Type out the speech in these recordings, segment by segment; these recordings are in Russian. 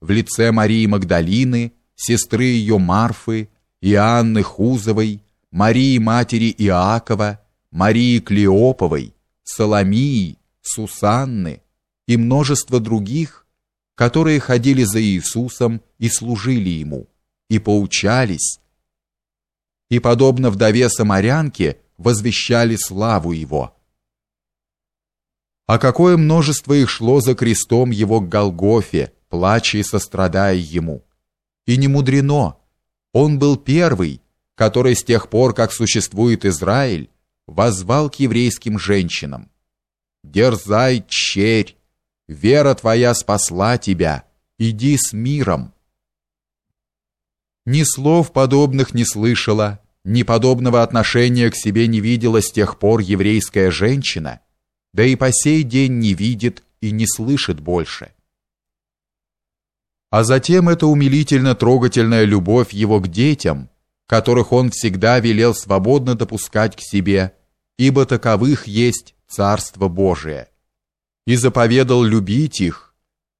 в лице Марии Магдалины, сестры ее Марфы, Иоанны Хузовой, Марии матери Иакова, Марии Клеоповой, Соломии, Сусанны и множество других, которые ходили за Иисусом и служили ему, и поучались, и, подобно вдове Самарянке, возвещали славу его. А какое множество их шло за крестом его к Голгофе, плача и сострадая ему. И не мудрено, он был первый, который с тех пор, как существует Израиль, воззвал к еврейским женщинам. «Дерзай, черь! Вера твоя спасла тебя! Иди с миром!» Ни слов подобных не слышала, ни подобного отношения к себе не видела с тех пор еврейская женщина, да и по сей день не видит и не слышит больше. А затем эта умилительно трогательная любовь его к детям, которых он всегда велел свободно допускать к себе, ибо таковых есть Царство Божие. И заповедал любить их,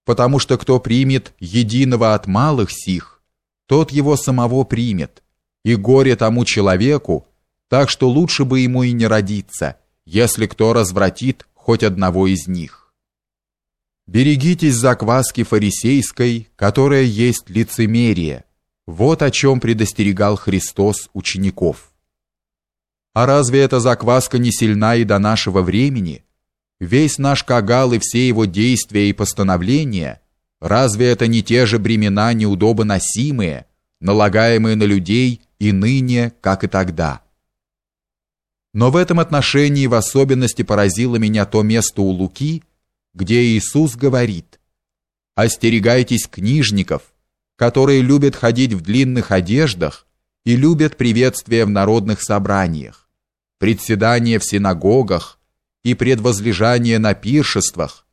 потому что кто примет единого от малых сих, тот его самого примет, и горе тому человеку, так что лучше бы ему и не родиться, если кто развратит хоть одного из них. Берегитесь закваски фарисейской, которая есть лицемерие. Вот о чем предостерегал Христос учеников. А разве эта закваска не сильна и до нашего времени? Весь наш кагал и все его действия и постановления, разве это не те же бремена неудобоносимые, налагаемые на людей и ныне, как и тогда? Но в этом отношении в особенности поразило меня то место у Луки, где Иисус говорит «Остерегайтесь книжников, которые любят ходить в длинных одеждах и любят приветствия в народных собраниях, председания в синагогах и предвозлежание на пиршествах,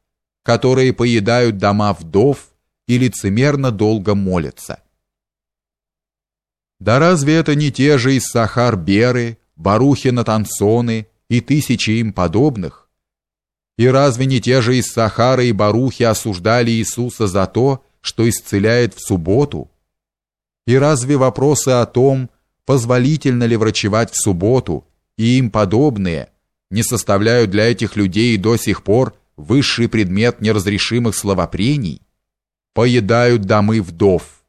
которые поедают дома вдов и лицемерно долго молятся». Да разве это не те же из Сахар-Беры, Барухи-Натансоны и тысячи им подобных? И разве не те же из Сахары и Барухи осуждали Иисуса за то, что исцеляет в субботу? И разве вопросы о том, позволительно ли врачевать в субботу, и им подобные, не составляют для этих людей до сих пор высший предмет неразрешимых словопрений? Поедают домы вдов.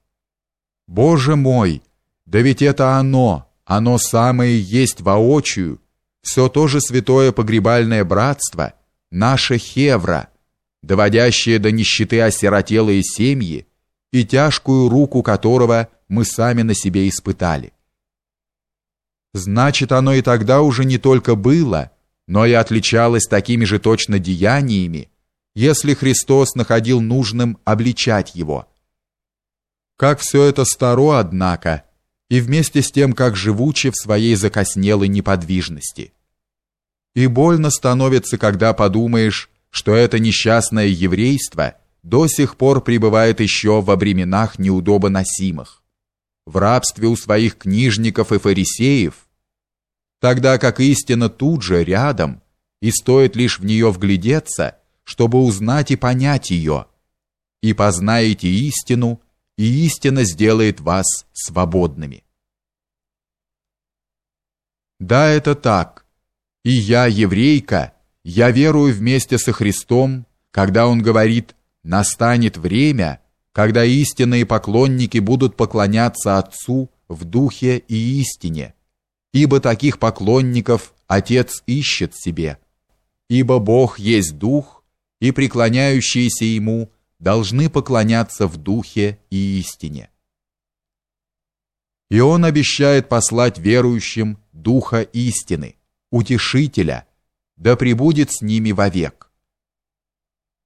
Боже мой, да ведь это оно, оно самое есть воочию, все то же святое погребальное братство – наша хевра, доводящая до нищеты осиротелые семьи и тяжкую руку которого мы сами на себе испытали. Значит, оно и тогда уже не только было, но и отличалось такими же точно деяниями, если Христос находил нужным обличать его. Как все это старо, однако, и вместе с тем, как живуче в своей закоснелой неподвижности – и больно становится, когда подумаешь, что это несчастное еврейство до сих пор пребывает еще во временах неудобоносимых, в рабстве у своих книжников и фарисеев, тогда как истина тут же, рядом, и стоит лишь в нее вглядеться, чтобы узнать и понять ее. И познаете истину, и истина сделает вас свободными. Да, это так, и я, еврейка, я верую вместе со Христом, когда Он говорит «настанет время», когда истинные поклонники будут поклоняться Отцу в духе и истине, ибо таких поклонников Отец ищет себе. Ибо Бог есть Дух, и преклоняющиеся Ему должны поклоняться в духе и истине. И Он обещает послать верующим Духа истины, утешителя, да пребудет с ними вовек.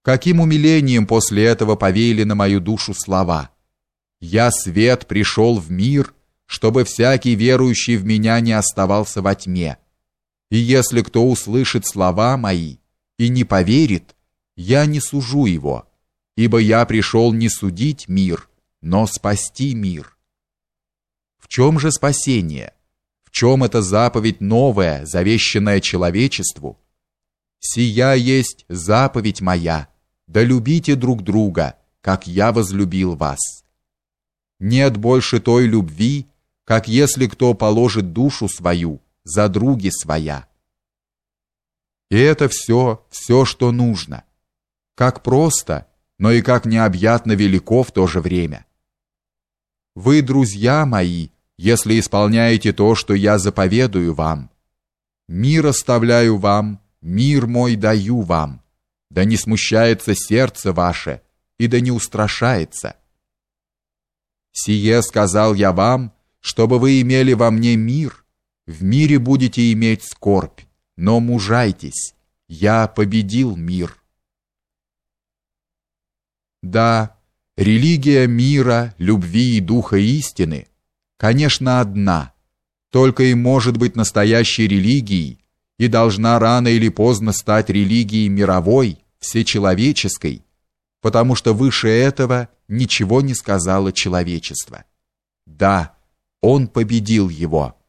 Каким умилением после этого повеяли на мою душу слова «Я, свет, пришел в мир, чтобы всякий верующий в меня не оставался во тьме. И если кто услышит слова мои и не поверит, я не сужу его, ибо я пришел не судить мир, но спасти мир». В чем же спасение? Чем эта заповедь новая, завещанная человечеству? Сия есть заповедь моя, да любите друг друга, как я возлюбил вас. Нет больше той любви, как если кто положит душу свою за други своя. И это все, все, что нужно. Как просто, но и как необъятно велико в то же время. Вы, друзья мои, если исполняете то, что я заповедую вам. Мир оставляю вам, мир мой даю вам. Да не смущается сердце ваше, и да не устрашается. Сие сказал я вам, чтобы вы имели во мне мир, в мире будете иметь скорбь но мужайтесь, я победил мир. Да, религия мира, любви и духа истины, конечно, одна, только и может быть настоящей религией и должна рано или поздно стать религией мировой, всечеловеческой, потому что выше этого ничего не сказало человечество. Да, он победил его.